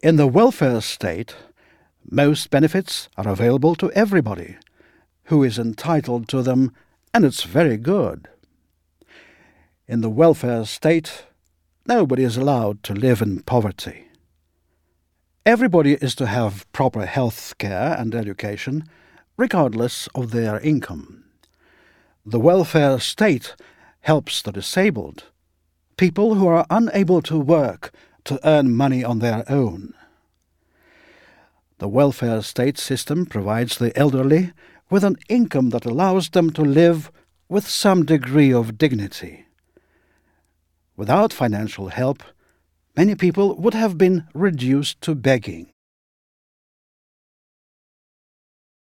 In the welfare state, most benefits are available to everybody who is entitled to them, and it's very good. In the welfare state, nobody is allowed to live in poverty. Everybody is to have proper health care and education, regardless of their income. The welfare state helps the disabled, people who are unable to work to earn money on their own. The welfare state system provides the elderly with an income that allows them to live with some degree of dignity. Without financial help, many people would have been reduced to begging.